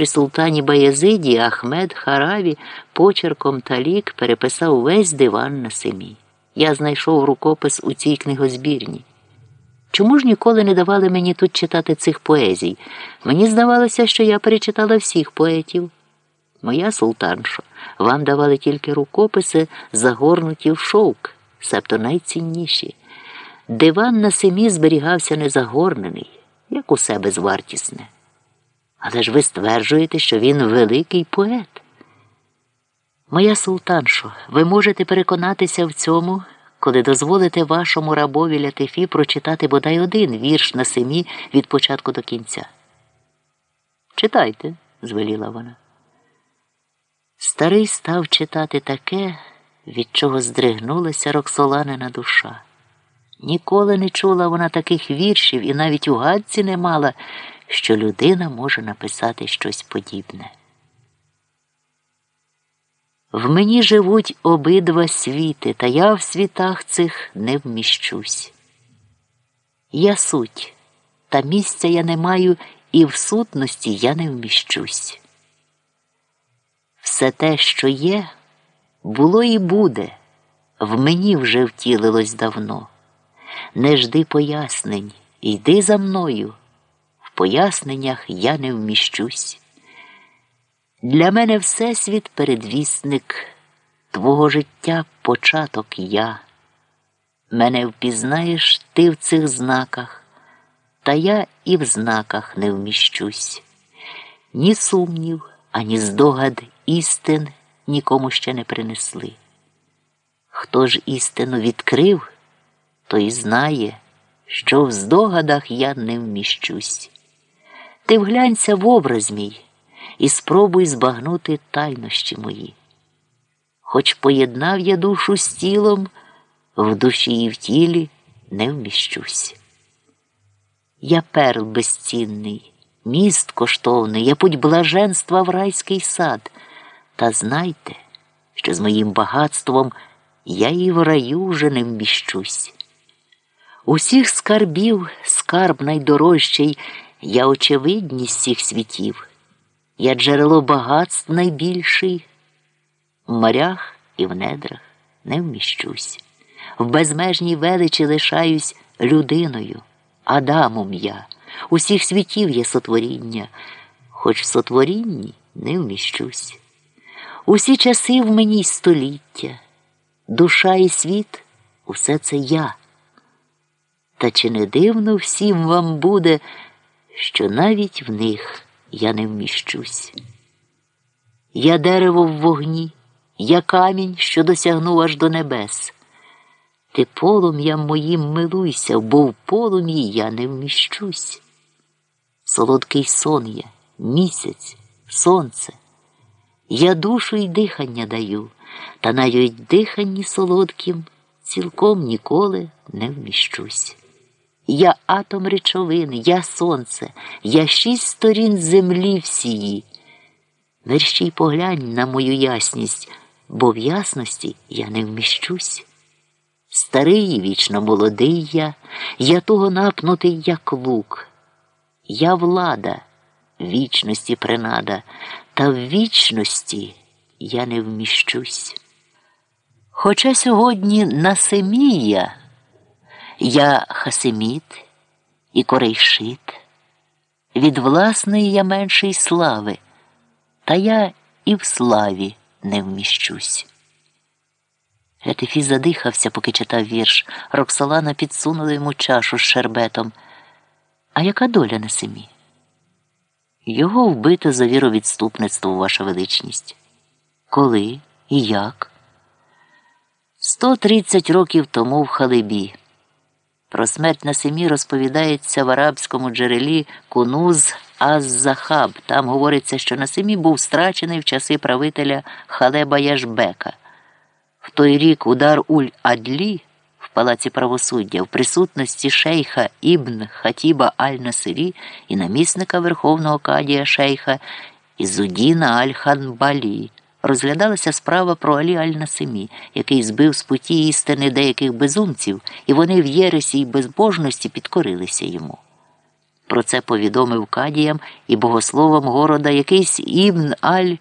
при султані Баязиді Ахмед Хараві почерком талік переписав весь диван на семі. Я знайшов рукопис у цій книгозбірні. Чому ж ніколи не давали мені тут читати цих поезій? Мені здавалося, що я перечитала всіх поетів. Моя султаншо, вам давали тільки рукописи, загорнуті в шовк, себто найцінніші. Диван на семі зберігався незагорнений, як усе безвартісне. Але ж ви стверджуєте, що він великий поет. Моя султаншо, ви можете переконатися в цьому, коли дозволите вашому рабові Лятифі прочитати бодай один вірш на семі від початку до кінця. Читайте, звеліла вона. Старий став читати таке, від чого здригнулася Роксоланина душа. Ніколи не чула вона таких віршів і навіть у гадці не мала, що людина може написати щось подібне. В мені живуть обидва світи, та я в світах цих не вміщусь. Я суть, та місця я не маю, і в сутності я не вміщусь. Все те, що є, було і буде, в мені вже втілилось давно. Не жди пояснень, йди за мною. Поясненнях я не вміщусь. Для мене Всесвіт передвісник, твого життя початок я. Мене впізнаєш ти в цих знаках, та я і в знаках не вміщусь. Ні сумнів, ані здогад істин нікому ще не принесли. Хто ж істину відкрив, той знає, що в здогадах я не вміщусь. Ти вглянься в образ мій і спробуй збагнути тайнощі мої. Хоч поєднав я душу з тілом, в душі і в тілі не вміщусь. Я перл безцінний, міст коштовний, я путь блаженства в райський сад. Та знайте, що з моїм багатством я і в раю вже не вміщусь. Усіх скарбів скарб найдорожчий, я очевидність всіх світів. Я джерело багатств найбільший, в морях і в недрах не вміщусь. В безмежній величі лишаюсь людиною, Адамом я, усіх світів є сотворіння, хоч в сотворінні не вміщусь. Усі часи в мені століття, душа і світ усе це я. Та чи не дивно всім вам буде, що навіть в них я не вміщусь? Я дерево в вогні, я камінь, що досягнув аж до небес. Ти полум'ям моїм милуйся, бо в полум'ї я не вміщусь. Солодкий сон я, місяць, сонце. Я душу й дихання даю, та навіть диханні солодким цілком ніколи не вміщусь. Я атом речовини, я сонце, я шість сторін землі всії. Мерщій поглянь на мою ясність, бо в ясності я не вміщусь. Старий вічно молодий я, я того напнутий, як лук. Я влада, вічності принада, та в вічності я не вміщусь. Хоча сьогодні на Семія я хасеміт і корейшит, від власної я меншої слави, та я і в славі не вміщусь. Ретифі задихався, поки читав вірш. Роксолана підсунула йому чашу з шербетом. А яка доля на семі? Його вбито за віровідступництво, ваша величність. Коли і як? Сто тридцять років тому в Халибі. Про смерть на семі розповідається в арабському джерелі Кунуз Аз-Захаб. Там говориться, що на семі був страчений в часи правителя Халеба Яжбека. В той рік удар Уль Адлі в палаці правосуддя в присутності шейха Ібн Хатіба Аль-Насирі і намісника Верховного Кадія Шейха Ізудіна Аль-Ханбалі розглядалася справа про Алі Аль-Насимі, який збив з путі істини деяких безумців, і вони в єресі й безбожності підкорилися йому. Про це повідомив кадіям і богословам города якийсь Ібн Аль